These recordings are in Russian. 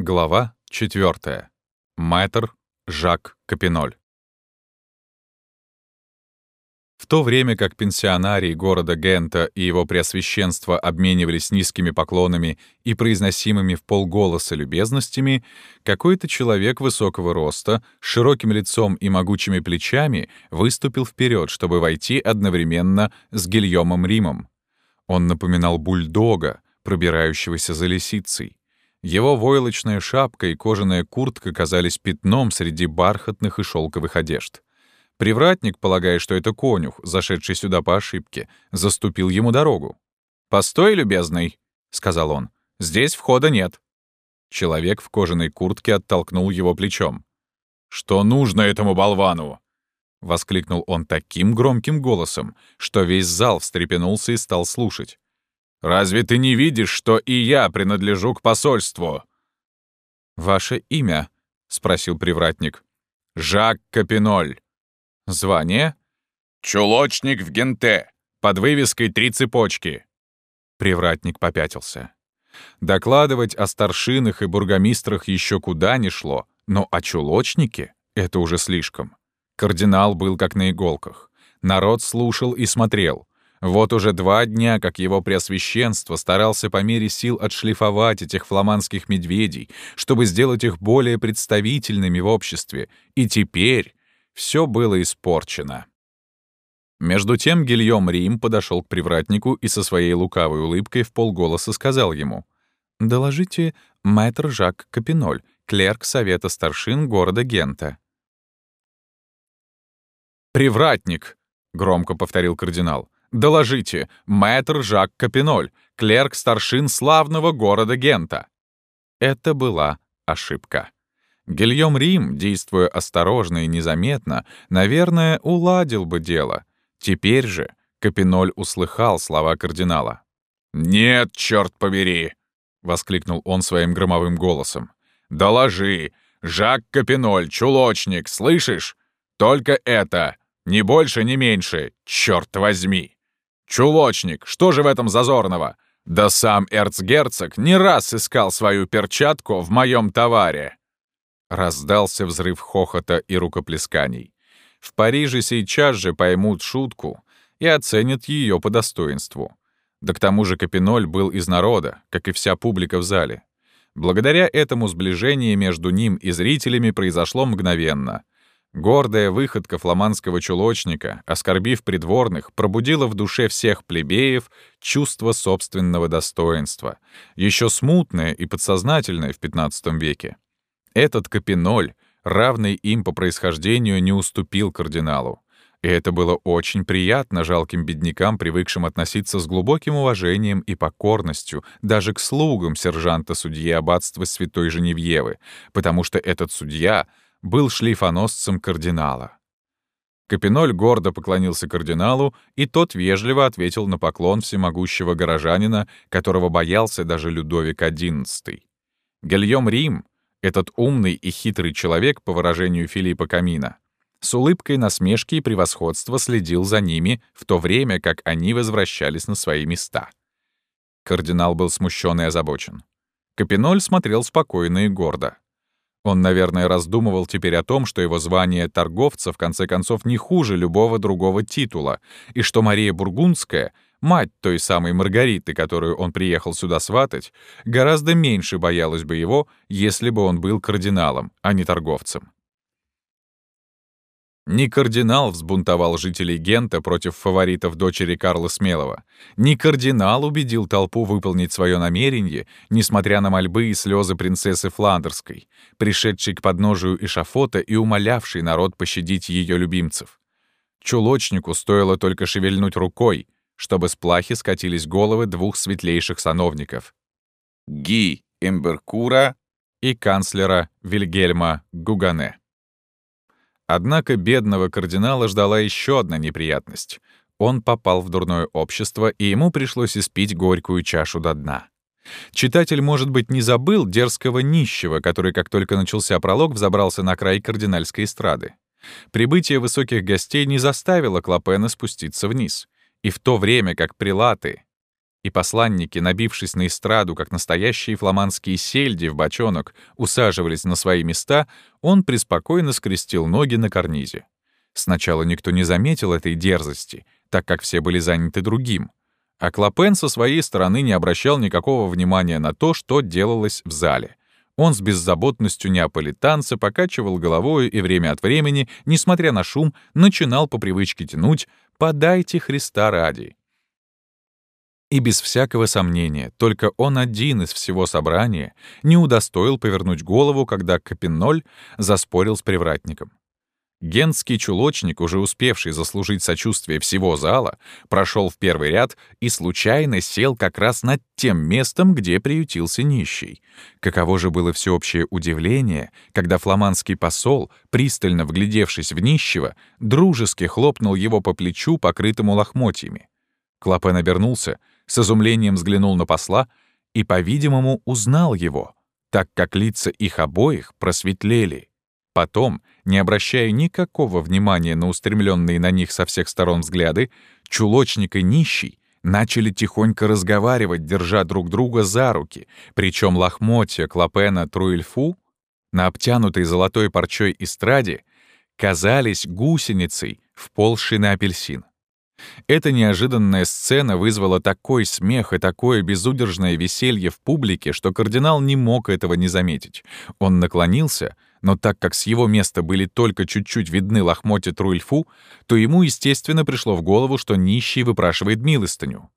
Глава 4. Мэтр Жак Капиноль. В то время как пенсионарий города Гента и его преосвященство обменивались низкими поклонами и произносимыми в полголоса любезностями, какой-то человек высокого роста, с широким лицом и могучими плечами выступил вперед, чтобы войти одновременно с Гильомом Римом. Он напоминал бульдога, пробирающегося за лисицей. Его войлочная шапка и кожаная куртка казались пятном среди бархатных и шелковых одежд. Привратник, полагая, что это конюх, зашедший сюда по ошибке, заступил ему дорогу. «Постой, любезный», — сказал он, — «здесь входа нет». Человек в кожаной куртке оттолкнул его плечом. «Что нужно этому болвану?» — воскликнул он таким громким голосом, что весь зал встрепенулся и стал слушать. Разве ты не видишь, что и я принадлежу к посольству?» «Ваше имя?» — спросил привратник. «Жак Капиноль». «Звание?» «Чулочник в Генте, под вывеской «Три цепочки». Привратник попятился. Докладывать о старшинах и бургомистрах еще куда ни шло, но о чулочнике — это уже слишком. Кардинал был как на иголках. Народ слушал и смотрел. Вот уже два дня, как его преосвященство старался по мере сил отшлифовать этих фламандских медведей, чтобы сделать их более представительными в обществе, и теперь все было испорчено. Между тем Гильем Рим подошел к привратнику и со своей лукавой улыбкой в полголоса сказал ему «Доложите мэтр Жак Капиноль, клерк Совета старшин города Гента». «Привратник!» — громко повторил кардинал. Доложите, мэтр Жак Капиноль, клерк старшин славного города Гента». Это была ошибка. Гильем Рим, действуя осторожно и незаметно, наверное, уладил бы дело. Теперь же Капиноль услыхал слова кардинала. «Нет, черт побери!» — воскликнул он своим громовым голосом. «Доложи! Жак Капиноль, чулочник, слышишь? Только это! Ни больше, ни меньше! Черт возьми!» «Чулочник, что же в этом зазорного? Да сам эрцгерцог не раз искал свою перчатку в моем товаре!» Раздался взрыв хохота и рукоплесканий. В Париже сейчас же поймут шутку и оценят ее по достоинству. Да к тому же Капиноль был из народа, как и вся публика в зале. Благодаря этому сближение между ним и зрителями произошло мгновенно — Гордая выходка фламандского чулочника, оскорбив придворных, пробудила в душе всех плебеев чувство собственного достоинства, еще смутное и подсознательное в XV веке. Этот Капиноль, равный им по происхождению, не уступил кардиналу. И это было очень приятно жалким беднякам, привыкшим относиться с глубоким уважением и покорностью даже к слугам сержанта-судьи аббатства Святой Женевьевы, потому что этот судья — был шлейфоносцем кардинала. Капиноль гордо поклонился кардиналу, и тот вежливо ответил на поклон всемогущего горожанина, которого боялся даже Людовик XI. Гильем Рим, этот умный и хитрый человек, по выражению Филиппа Камина, с улыбкой насмешки и превосходства следил за ними в то время, как они возвращались на свои места. Кардинал был смущен и озабочен. Капиноль смотрел спокойно и гордо. Он, наверное, раздумывал теперь о том, что его звание торговца в конце концов не хуже любого другого титула, и что Мария Бургундская, мать той самой Маргариты, которую он приехал сюда сватать, гораздо меньше боялась бы его, если бы он был кардиналом, а не торговцем. Не кардинал взбунтовал жителей Гента против фаворитов дочери Карла Смелого. Не кардинал убедил толпу выполнить свое намерение, несмотря на мольбы и слезы принцессы Фландерской, пришедшей к подножию эшафота и умолявшей народ пощадить ее любимцев. Чулочнику стоило только шевельнуть рукой, чтобы с плахи скатились головы двух светлейших сановников — Ги Эмберкура и канцлера Вильгельма Гугане. Однако бедного кардинала ждала еще одна неприятность. Он попал в дурное общество, и ему пришлось испить горькую чашу до дна. Читатель, может быть, не забыл дерзкого нищего, который, как только начался пролог, взобрался на край кардинальской эстрады. Прибытие высоких гостей не заставило Клопена спуститься вниз. И в то время как прилаты и посланники, набившись на эстраду, как настоящие фламандские сельди в бочонок, усаживались на свои места, он преспокойно скрестил ноги на карнизе. Сначала никто не заметил этой дерзости, так как все были заняты другим. А Клопен со своей стороны не обращал никакого внимания на то, что делалось в зале. Он с беззаботностью неаполитанца покачивал головой и время от времени, несмотря на шум, начинал по привычке тянуть «Подайте Христа ради». И без всякого сомнения, только он один из всего собрания не удостоил повернуть голову, когда Капиноль заспорил с привратником. Генский чулочник, уже успевший заслужить сочувствие всего зала, прошел в первый ряд и случайно сел как раз над тем местом, где приютился нищий. Каково же было всеобщее удивление, когда фламандский посол, пристально вглядевшись в нищего, дружески хлопнул его по плечу, покрытому лохмотьями. Клопен обернулся, с изумлением взглянул на посла и, по-видимому, узнал его, так как лица их обоих просветлели. Потом, не обращая никакого внимания на устремленные на них со всех сторон взгляды, чулочник и нищий начали тихонько разговаривать, держа друг друга за руки, причем лохмотья Клопена Труильфу на обтянутой золотой парчой эстраде казались гусеницей, вползшей на апельсин. Эта неожиданная сцена вызвала такой смех и такое безудержное веселье в публике, что кардинал не мог этого не заметить. Он наклонился, но так как с его места были только чуть-чуть видны лохмотья Труильфу, то ему, естественно, пришло в голову, что нищий выпрашивает милостыню.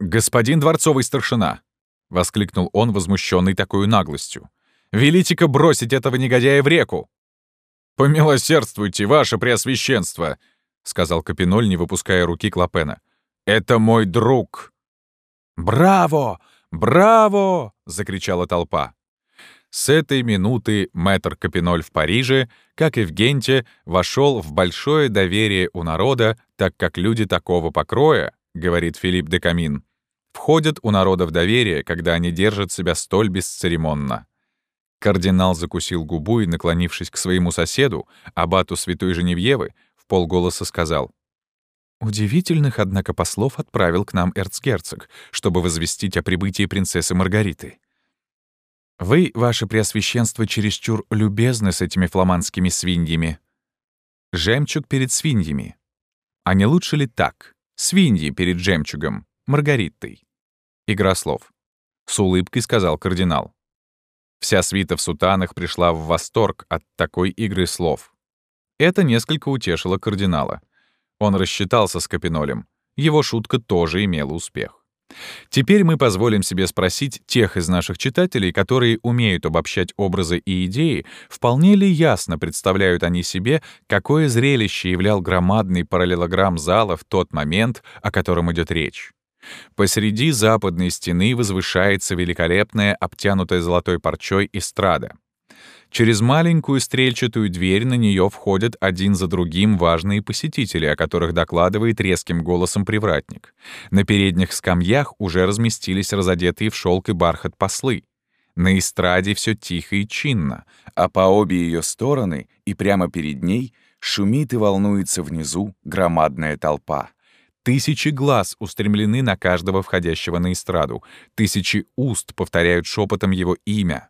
«Господин дворцовый старшина!» — воскликнул он, возмущенный такой наглостью. «Велите-ка бросить этого негодяя в реку!» «Помилосердствуйте, ваше преосвященство!» — сказал Капиноль, не выпуская руки Клопена. «Это мой друг!» «Браво! Браво!» — закричала толпа. С этой минуты мэтр Капиноль в Париже, как и в Генте, вошел в большое доверие у народа, так как люди такого покроя, говорит Филипп де Камин, входят у народа в доверие, когда они держат себя столь бесцеремонно. Кардинал закусил губу и, наклонившись к своему соседу, абату Святой Женевьевы, полголоса сказал, «Удивительных, однако, послов отправил к нам эрцгерцог, чтобы возвестить о прибытии принцессы Маргариты. Вы, ваше преосвященство, чересчур любезны с этими фламандскими свиньями. Жемчуг перед свиньями. А не лучше ли так? Свиньи перед жемчугом, Маргаритой. Игра слов. С улыбкой сказал кардинал. Вся свита в сутанах пришла в восторг от такой игры слов. Это несколько утешило кардинала. Он рассчитался с Капинолем. Его шутка тоже имела успех. Теперь мы позволим себе спросить тех из наших читателей, которые умеют обобщать образы и идеи, вполне ли ясно представляют они себе, какое зрелище являл громадный параллелограмм зала в тот момент, о котором идет речь. Посреди западной стены возвышается великолепная, обтянутая золотой парчой эстрада. Через маленькую стрельчатую дверь на нее входят один за другим важные посетители, о которых докладывает резким голосом привратник. На передних скамьях уже разместились разодетые в шелк и бархат послы. На эстраде все тихо и чинно, а по обе ее стороны и прямо перед ней шумит и волнуется внизу громадная толпа. Тысячи глаз устремлены на каждого входящего на эстраду, тысячи уст повторяют шепотом его имя.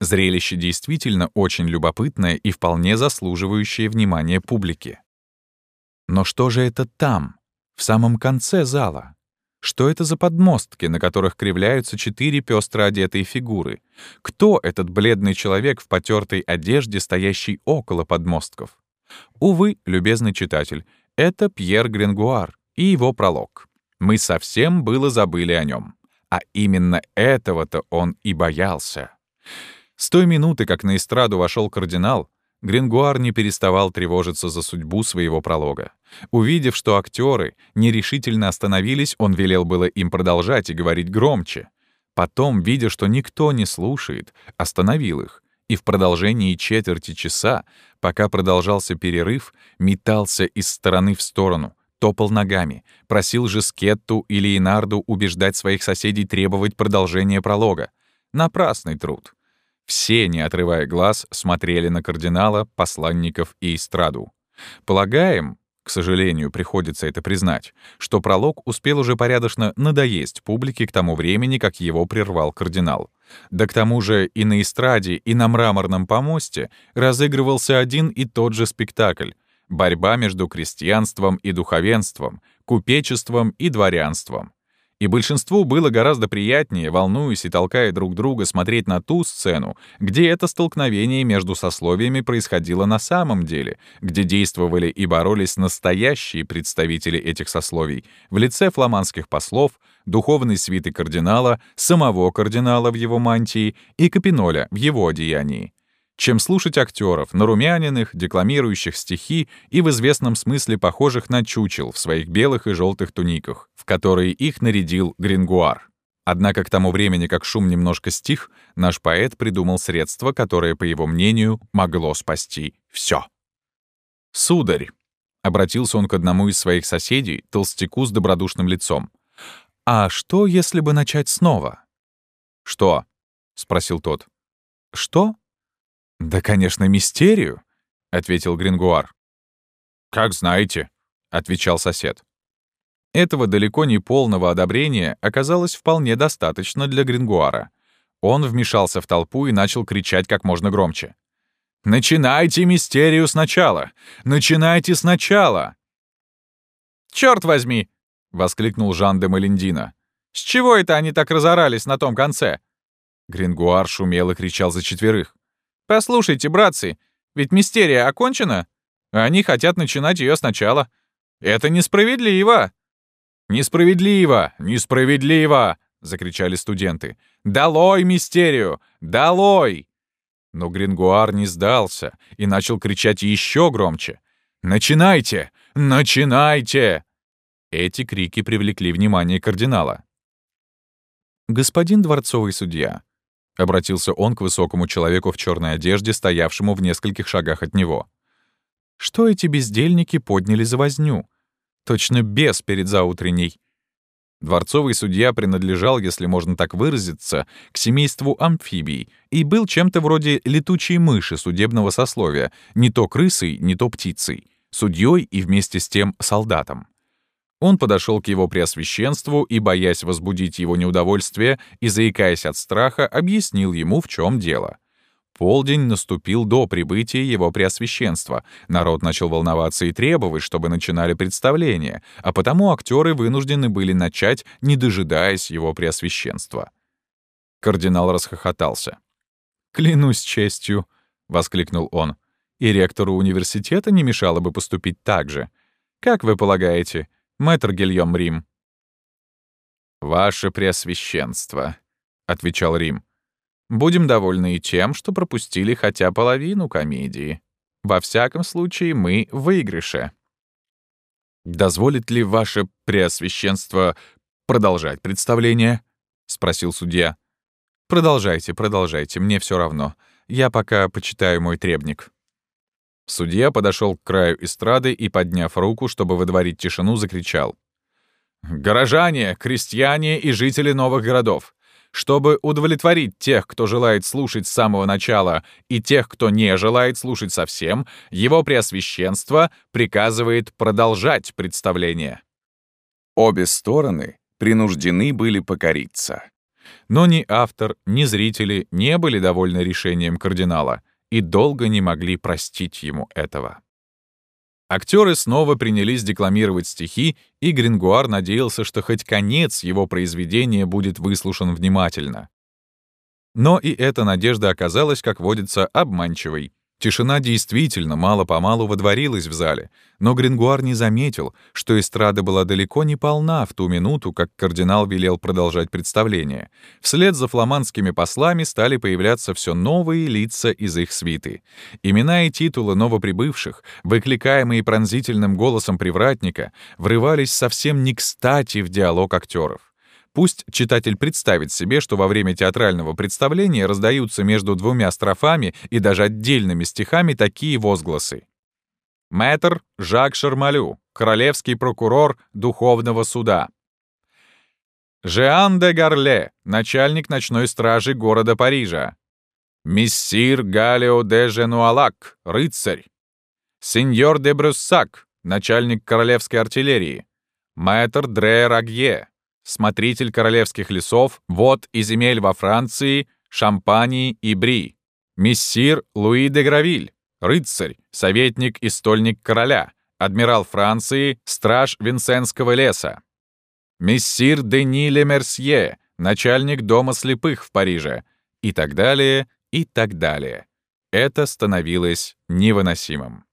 Зрелище действительно очень любопытное и вполне заслуживающее внимания публики. Но что же это там, в самом конце зала? Что это за подмостки, на которых кривляются четыре пестро одетые фигуры? Кто этот бледный человек в потертой одежде, стоящий около подмостков? Увы, любезный читатель, это Пьер Гренгуар и его пролог. Мы совсем было забыли о нем. А именно этого-то он и боялся. С той минуты, как на эстраду вошел кардинал, Грингуар не переставал тревожиться за судьбу своего пролога. Увидев, что актеры нерешительно остановились, он велел было им продолжать и говорить громче. Потом, видя, что никто не слушает, остановил их, и в продолжении четверти часа, пока продолжался перерыв, метался из стороны в сторону, топал ногами, просил же Скетту или Инарду убеждать своих соседей требовать продолжения пролога. Напрасный труд. Все, не отрывая глаз, смотрели на кардинала, посланников и эстраду. Полагаем, К сожалению, приходится это признать, что пролог успел уже порядочно надоесть публике к тому времени, как его прервал кардинал. Да к тому же и на эстраде, и на мраморном помосте разыгрывался один и тот же спектакль — борьба между крестьянством и духовенством, купечеством и дворянством. И большинству было гораздо приятнее, волнуясь и толкая друг друга, смотреть на ту сцену, где это столкновение между сословиями происходило на самом деле, где действовали и боролись настоящие представители этих сословий в лице фламандских послов, духовной свиты кардинала, самого кардинала в его мантии и Капиноля в его одеянии чем слушать актеров, нарумяненных, декламирующих стихи и в известном смысле похожих на чучел в своих белых и желтых туниках, в которые их нарядил Грингуар. Однако к тому времени, как шум немножко стих, наш поэт придумал средство, которое, по его мнению, могло спасти все. «Сударь», — обратился он к одному из своих соседей, толстяку с добродушным лицом, «а что, если бы начать снова?» «Что?» — спросил тот. «Что?» «Да, конечно, мистерию», — ответил Грингуар. «Как знаете», — отвечал сосед. Этого далеко не полного одобрения оказалось вполне достаточно для Грингуара. Он вмешался в толпу и начал кричать как можно громче. «Начинайте мистерию сначала! Начинайте сначала!» «Чёрт возьми!» — воскликнул Жан де Малендина. «С чего это они так разорались на том конце?» Грингуар шумел и кричал за четверых. Послушайте, братцы, ведь мистерия окончена, а они хотят начинать ее сначала. Это несправедливо!» «Несправедливо! Несправедливо!» — закричали студенты. «Долой мистерию! Долой!» Но Грингуар не сдался и начал кричать еще громче. «Начинайте! Начинайте!» Эти крики привлекли внимание кардинала. «Господин дворцовый судья, — обратился он к высокому человеку в черной одежде, стоявшему в нескольких шагах от него. «Что эти бездельники подняли за возню? Точно бес перед заутренней». Дворцовый судья принадлежал, если можно так выразиться, к семейству амфибий и был чем-то вроде летучей мыши судебного сословия, не то крысой, не то птицей, судьей и вместе с тем солдатом. Он подошел к его преосвященству и, боясь возбудить его неудовольствие и заикаясь от страха, объяснил ему, в чем дело. Полдень наступил до прибытия его преосвященства. Народ начал волноваться и требовать, чтобы начинали представление, а потому актеры вынуждены были начать, не дожидаясь его преосвященства. Кардинал расхохотался. «Клянусь честью», — воскликнул он, — «и ректору университета не мешало бы поступить так же. Как вы полагаете, — мэтр Гильем Рим». «Ваше Преосвященство», — отвечал Рим. «Будем довольны и тем, что пропустили хотя половину комедии. Во всяком случае, мы в выигрыше». «Дозволит ли ваше Преосвященство продолжать представление?» — спросил судья. «Продолжайте, продолжайте, мне все равно. Я пока почитаю мой требник». Судья подошел к краю эстрады и, подняв руку, чтобы выдворить тишину, закричал. «Горожане, крестьяне и жители новых городов! Чтобы удовлетворить тех, кто желает слушать с самого начала, и тех, кто не желает слушать совсем, его преосвященство приказывает продолжать представление». Обе стороны принуждены были покориться. Но ни автор, ни зрители не были довольны решением кардинала — и долго не могли простить ему этого. Актеры снова принялись декламировать стихи, и Грингуар надеялся, что хоть конец его произведения будет выслушан внимательно. Но и эта надежда оказалась, как водится, обманчивой. Тишина действительно мало-помалу водворилась в зале, но Грингуар не заметил, что эстрада была далеко не полна в ту минуту, как кардинал велел продолжать представление. Вслед за фламандскими послами стали появляться все новые лица из их свиты. Имена и титулы новоприбывших, выкликаемые пронзительным голосом привратника, врывались совсем не кстати в диалог актеров. Пусть читатель представит себе, что во время театрального представления раздаются между двумя строфами и даже отдельными стихами такие возгласы. Мэтр Жак Шармалю, королевский прокурор Духовного суда. Жеан де Гарле, начальник ночной стражи города Парижа. Мессир Галио де Женуалак, рыцарь. Сеньор де Бруссак, начальник королевской артиллерии, мэтр Дре Рагье, смотритель королевских лесов, вод и земель во Франции, Шампании и Бри, мессир Луи де Гравиль, рыцарь, советник и стольник короля, адмирал Франции, страж Винсенского леса, мессир Дени Ле Мерсье, начальник дома слепых в Париже, и так далее, и так далее. Это становилось невыносимым.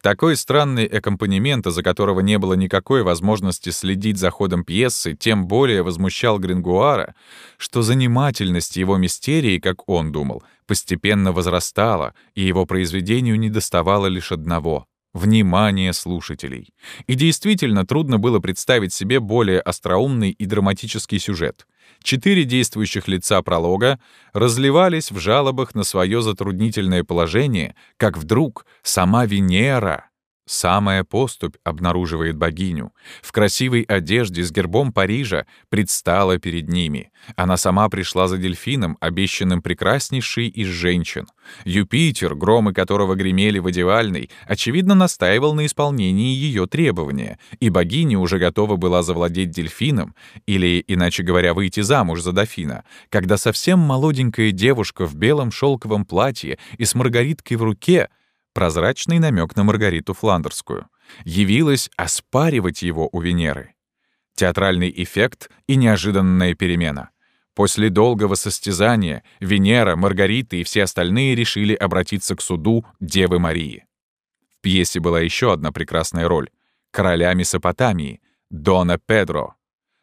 Такой странный аккомпанемент, из-за которого не было никакой возможности следить за ходом пьесы, тем более возмущал Грингуара, что занимательность его мистерии, как он думал, постепенно возрастала, и его произведению недоставало лишь одного — внимания слушателей. И действительно трудно было представить себе более остроумный и драматический сюжет — Четыре действующих лица пролога разливались в жалобах на свое затруднительное положение, как вдруг сама Венера Самая поступь обнаруживает богиню. В красивой одежде с гербом Парижа предстала перед ними. Она сама пришла за дельфином, обещанным прекраснейшей из женщин. Юпитер, громы которого гремели в одевальной, очевидно настаивал на исполнении ее требования, и богиня уже готова была завладеть дельфином, или, иначе говоря, выйти замуж за дофина, когда совсем молоденькая девушка в белом шелковом платье и с маргариткой в руке — прозрачный намек на Маргариту Фландерскую, явилась оспаривать его у Венеры. Театральный эффект и неожиданная перемена. После долгого состязания Венера, Маргарита и все остальные решили обратиться к суду Девы Марии. В пьесе была еще одна прекрасная роль — короля Месопотамии, Дона Педро —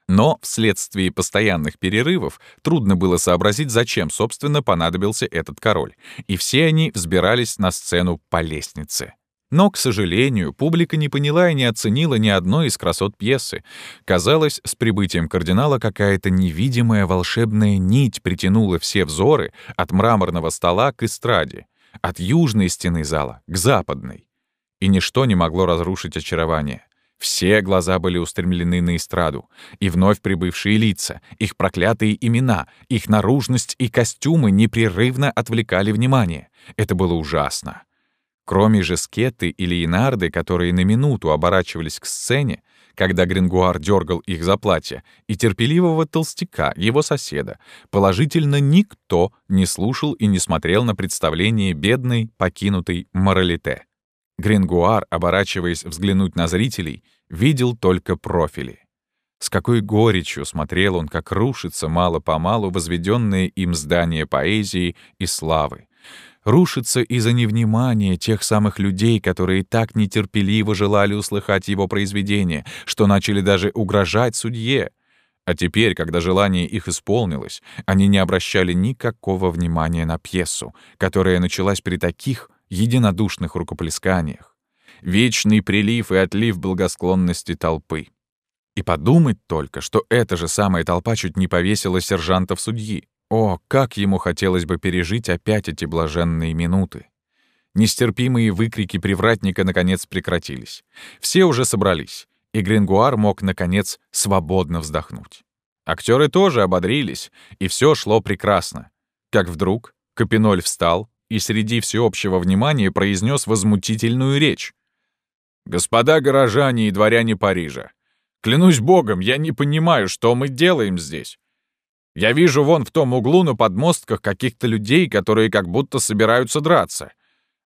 но вследствие постоянных перерывов трудно было сообразить, зачем, собственно, понадобился этот король, и все они взбирались на сцену по лестнице. Но, к сожалению, публика не поняла и не оценила ни одной из красот пьесы. Казалось, с прибытием кардинала какая-то невидимая волшебная нить притянула все взоры от мраморного стола к эстраде, от южной стены зала к западной. И ничто не могло разрушить очарование. Все глаза были устремлены на эстраду, и вновь прибывшие лица, их проклятые имена, их наружность и костюмы непрерывно отвлекали внимание. Это было ужасно. Кроме же Скетты и Леонарды, которые на минуту оборачивались к сцене, когда Грингуар дергал их за платье, и терпеливого толстяка, его соседа, положительно никто не слушал и не смотрел на представление бедной, покинутой Моралите. Грингуар, оборачиваясь взглянуть на зрителей, видел только профили. С какой горечью смотрел он, как рушится мало-помалу возведенное им здание поэзии и славы. Рушится из-за невнимания тех самых людей, которые так нетерпеливо желали услыхать его произведение, что начали даже угрожать судье. А теперь, когда желание их исполнилось, они не обращали никакого внимания на пьесу, которая началась при таких единодушных рукоплесканиях, вечный прилив и отлив благосклонности толпы. И подумать только, что эта же самая толпа чуть не повесила сержанта в судьи. О, как ему хотелось бы пережить опять эти блаженные минуты. Нестерпимые выкрики привратника наконец прекратились. Все уже собрались, и Грингуар мог, наконец, свободно вздохнуть. Актеры тоже ободрились, и все шло прекрасно. Как вдруг Капиноль встал, и среди всеобщего внимания произнес возмутительную речь. «Господа горожане и дворяне Парижа, клянусь богом, я не понимаю, что мы делаем здесь. Я вижу вон в том углу на подмостках каких-то людей, которые как будто собираются драться.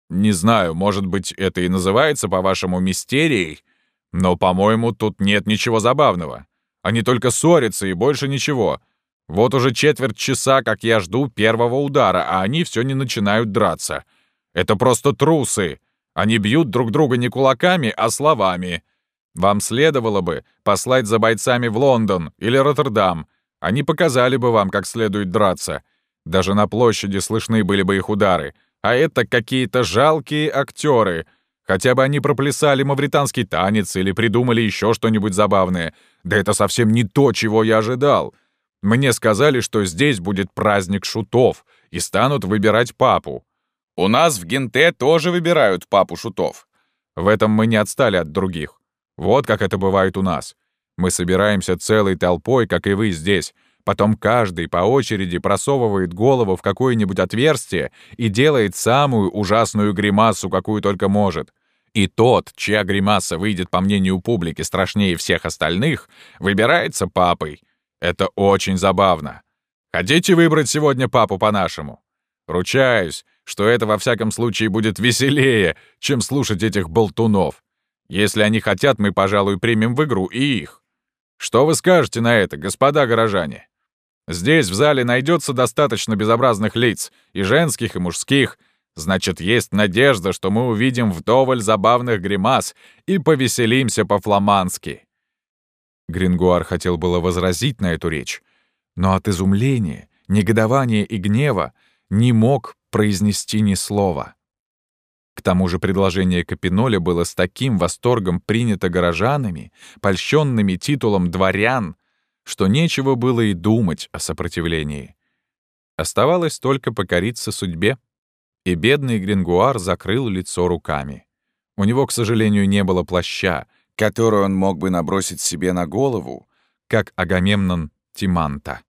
Не знаю, может быть, это и называется, по-вашему, мистерией, но, по-моему, тут нет ничего забавного. Они только ссорятся и больше ничего. Вот уже четверть часа, как я жду первого удара, а они все не начинают драться. Это просто трусы. Они бьют друг друга не кулаками, а словами. Вам следовало бы послать за бойцами в Лондон или Роттердам. Они показали бы вам, как следует драться. Даже на площади слышны были бы их удары. А это какие-то жалкие актеры. Хотя бы они проплясали мавританский танец или придумали еще что-нибудь забавное. Да это совсем не то, чего я ожидал. Мне сказали, что здесь будет праздник шутов и станут выбирать папу. У нас в Генте тоже выбирают папу шутов. В этом мы не отстали от других. Вот как это бывает у нас. Мы собираемся целой толпой, как и вы здесь. Потом каждый по очереди просовывает голову в какое-нибудь отверстие и делает самую ужасную гримасу, какую только может. И тот, чья гримаса выйдет, по мнению публики, страшнее всех остальных, выбирается папой. Это очень забавно. Хотите выбрать сегодня папу по-нашему? Ручаюсь, что это во всяком случае будет веселее, чем слушать этих болтунов. Если они хотят, мы, пожалуй, примем в игру и их. Что вы скажете на это, господа горожане? Здесь в зале найдется достаточно безобразных лиц, и женских, и мужских. Значит, есть надежда, что мы увидим вдоволь забавных гримас и повеселимся по-фламандски. Грингуар хотел было возразить на эту речь, но от изумления, негодования и гнева не мог произнести ни слова. К тому же предложение Капиноля было с таким восторгом принято горожанами, польщенными титулом дворян, что нечего было и думать о сопротивлении. Оставалось только покориться судьбе, и бедный Грингуар закрыл лицо руками. У него, к сожалению, не было плаща, который он мог бы набросить себе на голову, как Агамемнон Тиманта.